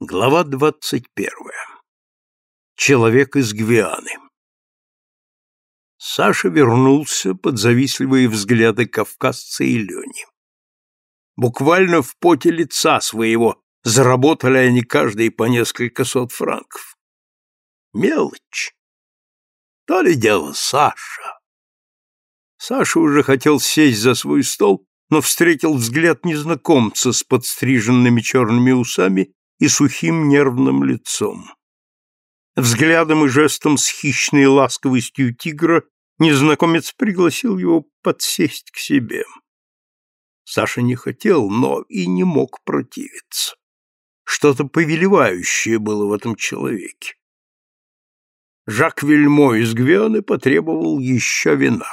Глава двадцать первая. Человек из Гвианы. Саша вернулся под завистливые взгляды кавказца и Лени. Буквально в поте лица своего заработали они каждый по несколько сот франков. Мелочь. То ли дело Саша. Саша уже хотел сесть за свой стол, но встретил взгляд незнакомца с подстриженными черными усами и сухим нервным лицом. Взглядом и жестом с хищной ласковостью тигра незнакомец пригласил его подсесть к себе. Саша не хотел, но и не мог противиться. Что-то повелевающее было в этом человеке. Жак Вельмо из Гвианы потребовал еще вина.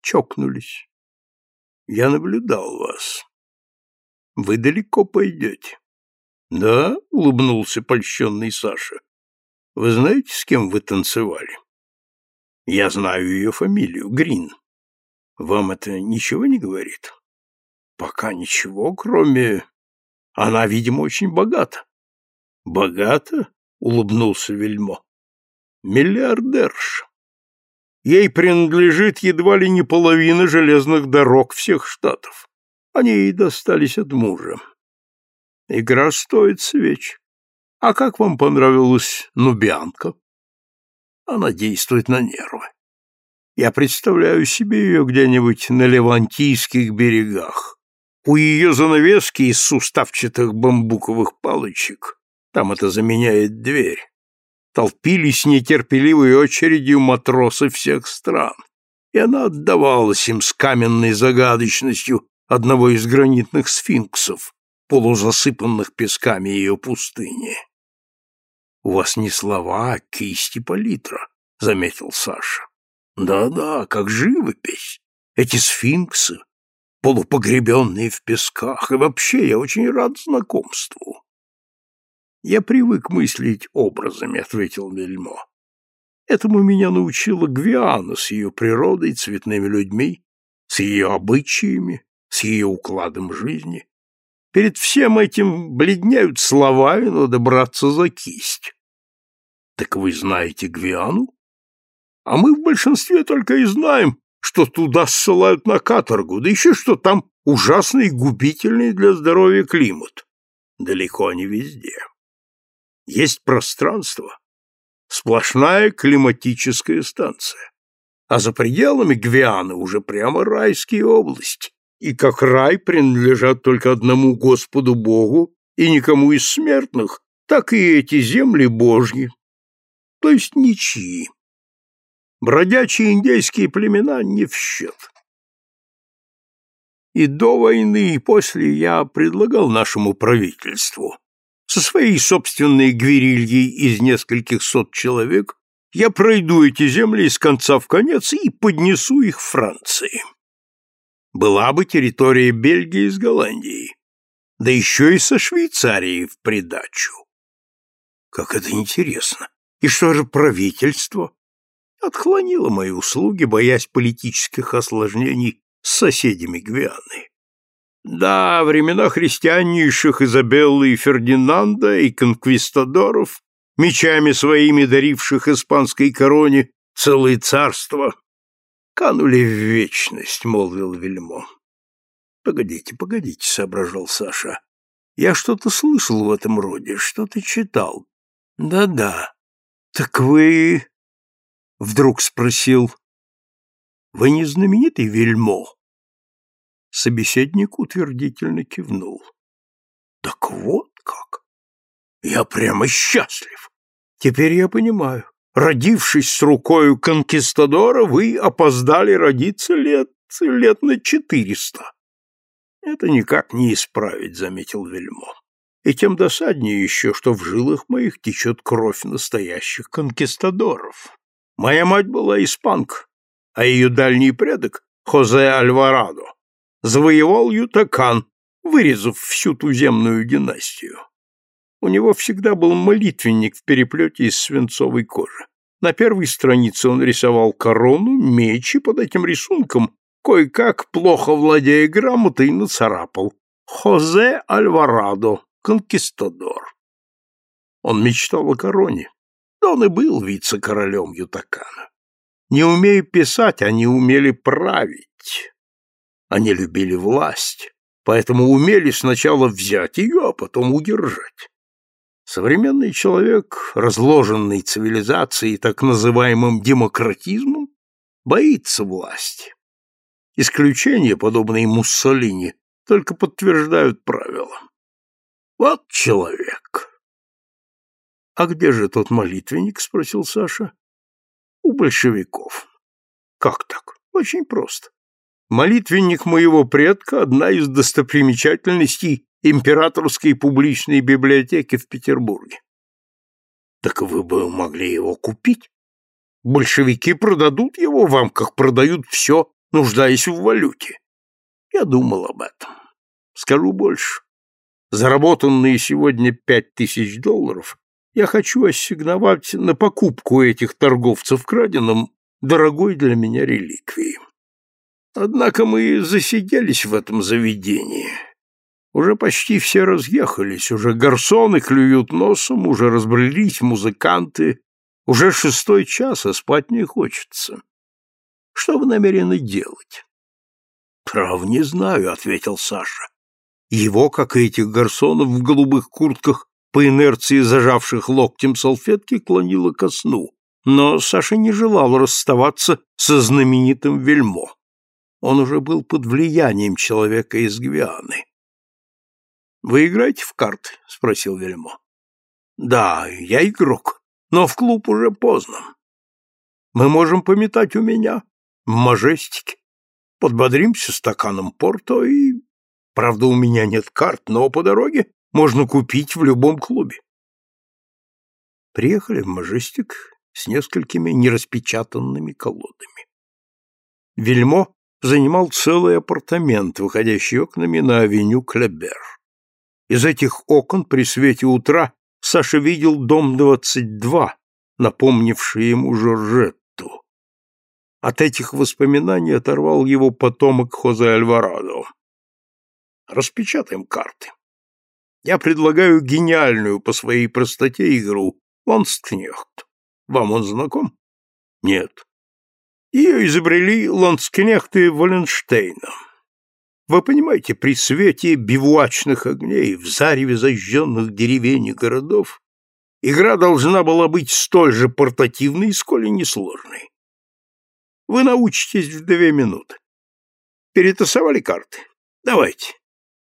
Чокнулись. Я наблюдал вас. Вы далеко пойдете. Да, улыбнулся польщенный Саша. Вы знаете, с кем вы танцевали? Я знаю ее фамилию, Грин. Вам это ничего не говорит? Пока ничего, кроме... Она, видимо, очень богата. Богата? Улыбнулся Вельмо. Миллиардерша. Ей принадлежит едва ли не половина железных дорог всех штатов. Они ей достались от мужа. Игра стоит свеч. А как вам понравилась Нубианка? Она действует на нервы. Я представляю себе ее где-нибудь на Левантийских берегах. У ее занавески из суставчатых бамбуковых палочек, там это заменяет дверь, толпились нетерпеливой очередью матросы всех стран, и она отдавалась им с каменной загадочностью одного из гранитных сфинксов, полузасыпанных песками ее пустыни. — У вас не слова, а кисти палитра, — заметил Саша. Да — Да-да, как живопись. Эти сфинксы, полупогребенные в песках, и вообще я очень рад знакомству. — Я привык мыслить образами, — ответил Вельмо. Этому меня научила Гвиана с ее природой, цветными людьми, с ее обычаями, с ее укладом жизни. Перед всем этим бледняют слова, и надо браться за кисть. Так вы знаете Гвиану? А мы в большинстве только и знаем, что туда ссылают на каторгу, да еще что там ужасный губительный для здоровья климат. Далеко не везде. Есть пространство, сплошная климатическая станция. А за пределами Гвианы уже прямо райские области и как рай принадлежат только одному Господу Богу и никому из смертных, так и эти земли Божьи, то есть ничьи. Бродячие индейские племена не в счет. И до войны, и после я предлагал нашему правительству со своей собственной гвирильей из нескольких сот человек я пройду эти земли из конца в конец и поднесу их Франции была бы территория Бельгии с Голландией, да еще и со Швейцарией в придачу. Как это интересно! И что же правительство? Отклонило мои услуги, боясь политических осложнений с соседями Гвианы. Да, времена христианнейших Изабеллы и Фердинанда и конквистадоров, мечами своими даривших испанской короне целое царство, канули в вечность, — молвил Вельмо. — Погодите, погодите, — соображал Саша. — Я что-то слышал в этом роде, что-то читал. Да — Да-да. Так вы... — вдруг спросил. — Вы не знаменитый Вельмо? Собеседник утвердительно кивнул. — Так вот как! Я прямо счастлив. Теперь я понимаю. Родившись с рукою конкистадора, вы опоздали родиться лет, лет на четыреста. Это никак не исправить, заметил Вельмо. И тем досаднее еще, что в жилах моих течет кровь настоящих конкистадоров. Моя мать была испанка, а ее дальний предок, Хозе Альварадо, завоевал Ютакан, вырезав всю туземную династию. У него всегда был молитвенник в переплете из свинцовой кожи. На первой странице он рисовал корону, меч и под этим рисунком, кое-как, плохо владея грамотой, нацарапал «Хозе Альварадо, конкистадор». Он мечтал о короне. Да он и был вице-королем Ютакана. Не умея писать, они умели править. Они любили власть, поэтому умели сначала взять ее, а потом удержать. Современный человек, разложенный цивилизацией так называемым демократизмом, боится власти. Исключения, подобные Муссолини, только подтверждают правила. Вот человек. — А где же тот молитвенник? — спросил Саша. — У большевиков. — Как так? Очень просто. Молитвенник моего предка — одна из достопримечательностей императорской публичной библиотеки в Петербурге. Так вы бы могли его купить. Большевики продадут его вам, как продают все, нуждаясь в валюте. Я думал об этом. Скажу больше. Заработанные сегодня пять тысяч долларов я хочу ассигновать на покупку этих торговцев краденым дорогой для меня реликвии. Однако мы засиделись в этом заведении, уже почти все разъехались, уже гарсоны клюют носом, уже разбрелись музыканты. Уже шестой час, а спать не хочется. Что вы намерены делать? Прав не знаю, ответил Саша. Его, как и этих гарсонов в голубых куртках, по инерции зажавших локтем салфетки, клонило ко сну. Но Саша не желал расставаться со знаменитым Вельмо. Он уже был под влиянием человека из Гвианы. Вы играете в карты? спросил Вельмо. Да, я игрок, но в клуб уже поздно. Мы можем пометать у меня в Мажестике. Подбодримся стаканом порто и... Правда, у меня нет карт, но по дороге можно купить в любом клубе. Приехали в Мажестик с несколькими нераспечатанными колодами. Вельмо занимал целый апартамент, выходящий окнами на авеню Клебер. Из этих окон при свете утра Саша видел дом 22, напомнивший ему Жоржетту. От этих воспоминаний оторвал его потомок Хозе Альварадо. Распечатаем карты. Я предлагаю гениальную по своей простоте игру Ланскнехт. Вам он знаком? Нет. Ее изобрели ланскнехты Валенштейна. Вы понимаете, при свете бивуачных огней, в зареве зажженных деревень и городов, игра должна была быть столь же портативной, сколь и несложной. Вы научитесь в две минуты. Перетасовали карты? Давайте.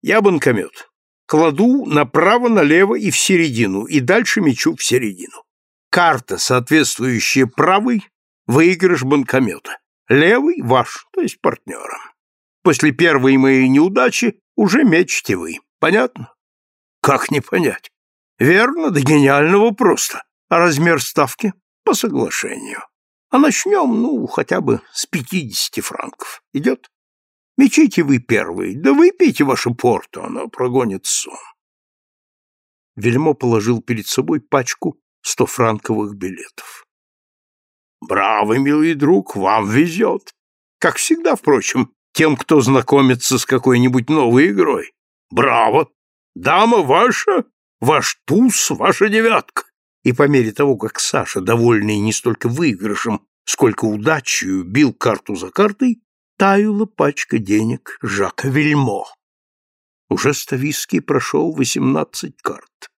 Я банкомет. Кладу направо, налево и в середину, и дальше мечу в середину. Карта, соответствующая правой, выигрыш банкомета. Левый — ваш, то есть партнера. После первой моей неудачи уже мечете вы. Понятно? Как не понять? Верно, до гениального просто. А размер ставки? По соглашению. А начнем, ну, хотя бы с пятидесяти франков. Идет? Мечите вы первый, да выпейте ваше порту, оно прогонит сон. Вельмо положил перед собой пачку стофранковых билетов. «Браво, милый друг, вам везет. Как всегда, впрочем, тем, кто знакомится с какой-нибудь новой игрой. Браво! Дама ваша, ваш туз, ваша девятка. И по мере того, как Саша, довольный не столько выигрышем, сколько удачей, бил карту за картой, таяла пачка денег Жака Вельмо. Уже Ставиский прошел восемнадцать карт.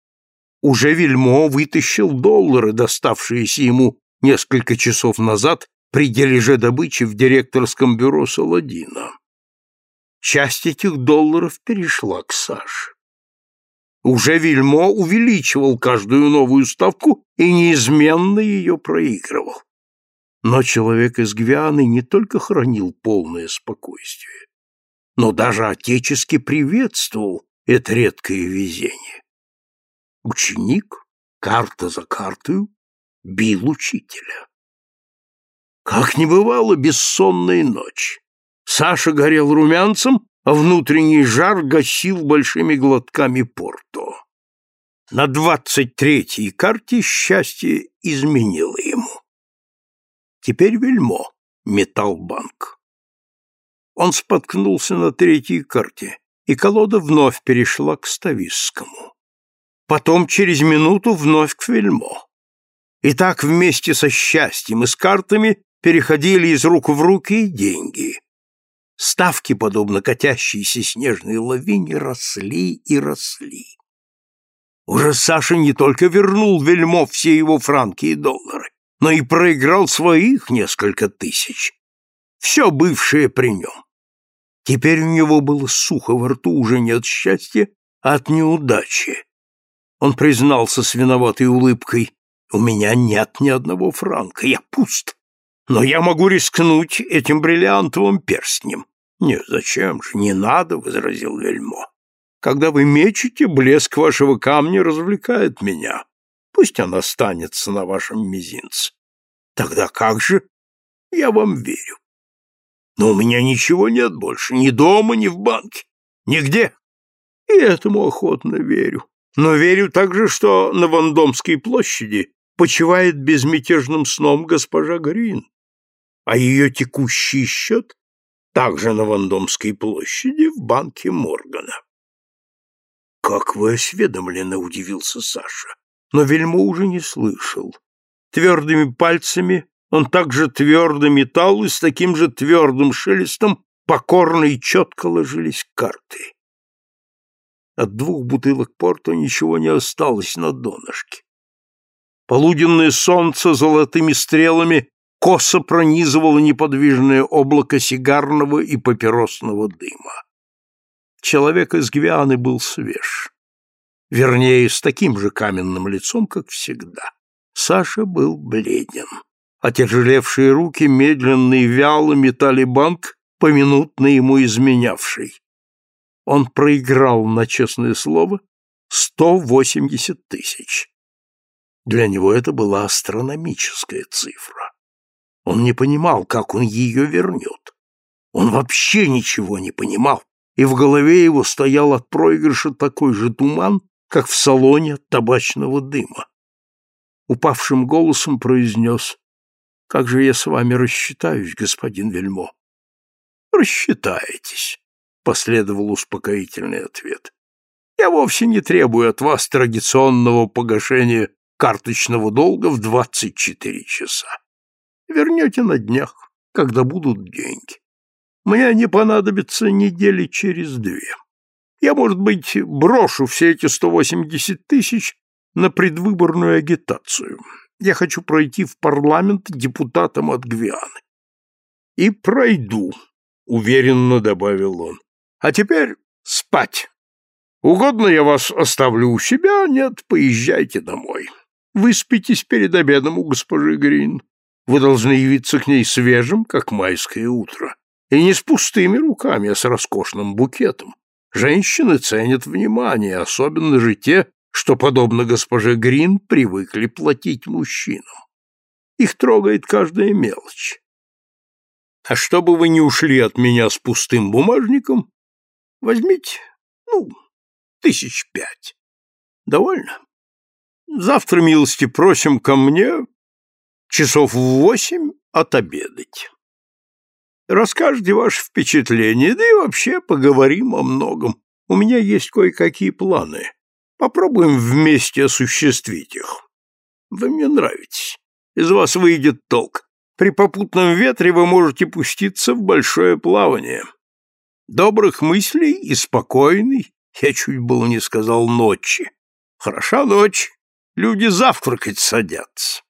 Уже Вельмо вытащил доллары, доставшиеся ему несколько часов назад при дележе добычи в директорском бюро Саладина. Часть этих долларов перешла к Саше. Уже Вильмо увеличивал каждую новую ставку и неизменно ее проигрывал. Но человек из Гвианы не только хранил полное спокойствие, но даже отечески приветствовал это редкое везение. Ученик, карта за картой, бил учителя. Как не бывало бессонной ночи. Саша горел румянцем, а внутренний жар гасил большими глотками порто. На двадцать третьей карте счастье изменило ему. Теперь вельмо, Металлбанк. Он споткнулся на третьей карте, и колода вновь перешла к Стависскому. потом через минуту вновь к Вельмо. И так вместе со счастьем и с картами переходили из рук в руки деньги. Ставки, подобно катящейся снежной лавине, росли и росли. Уже Саша не только вернул Вельмо все его франки и доллары, но и проиграл своих несколько тысяч. Все бывшее при нем. Теперь у него было сухо во рту уже не от счастья, а от неудачи. Он признался с виноватой улыбкой, «У меня нет ни одного франка, я пуст, но я могу рискнуть этим бриллиантовым перстнем». «Нет, зачем же, не надо», — возразил Вельмо. «Когда вы мечете, блеск вашего камня развлекает меня. Пусть он останется на вашем мизинце. Тогда как же? Я вам верю. Но у меня ничего нет больше, ни дома, ни в банке, нигде. И этому охотно верю. Но верю также, что на Вандомской площади почивает безмятежным сном госпожа Грин, а ее текущий счет также на Вандомской площади в банке Моргана. «Как вы осведомлены?» — удивился Саша. Но Вельмо уже не слышал. Твердыми пальцами он также твердо метал, и с таким же твердым шелестом покорно и четко ложились карты. От двух бутылок порта ничего не осталось на донышке. Полуденное солнце золотыми стрелами косо пронизывало неподвижное облако сигарного и папиросного дыма. Человек из Гвианы был свеж. Вернее, с таким же каменным лицом, как всегда. Саша был бледен. Отяжелевшие руки медленно и вяло метали банк, поминутно ему изменявший. Он проиграл, на честное слово, сто восемьдесят тысяч. Для него это была астрономическая цифра. Он не понимал, как он ее вернет. Он вообще ничего не понимал, и в голове его стоял от проигрыша такой же туман, как в салоне табачного дыма. Упавшим голосом произнес как же я с вами рассчитаюсь, господин Вельмо? Рассчитаетесь, последовал успокоительный ответ. Я вовсе не требую от вас традиционного погашения карточного долга в 24 часа. Вернете на днях, когда будут деньги. Мне не понадобится недели через две. Я, может быть, брошу все эти 180 тысяч на предвыборную агитацию. Я хочу пройти в парламент депутатом от Гвианы. И пройду, уверенно добавил он. А теперь спать. Угодно я вас оставлю у себя, нет, поезжайте домой. Выспитесь перед обедом у госпожи Грин. Вы должны явиться к ней свежим, как майское утро. И не с пустыми руками, а с роскошным букетом. Женщины ценят внимание, особенно же те, что, подобно госпоже Грин, привыкли платить мужчинам. Их трогает каждая мелочь. А чтобы вы не ушли от меня с пустым бумажником, возьмите, ну, тысяч пять. Довольно? Завтра, милости просим ко мне часов в восемь отобедать. Расскажите ваши впечатления, да и вообще поговорим о многом. У меня есть кое-какие планы. Попробуем вместе осуществить их. Вы мне нравитесь. Из вас выйдет толк. При попутном ветре вы можете пуститься в большое плавание. Добрых мыслей и спокойной, я чуть было не сказал ночи. Хороша ночь, люди завтракать садятся.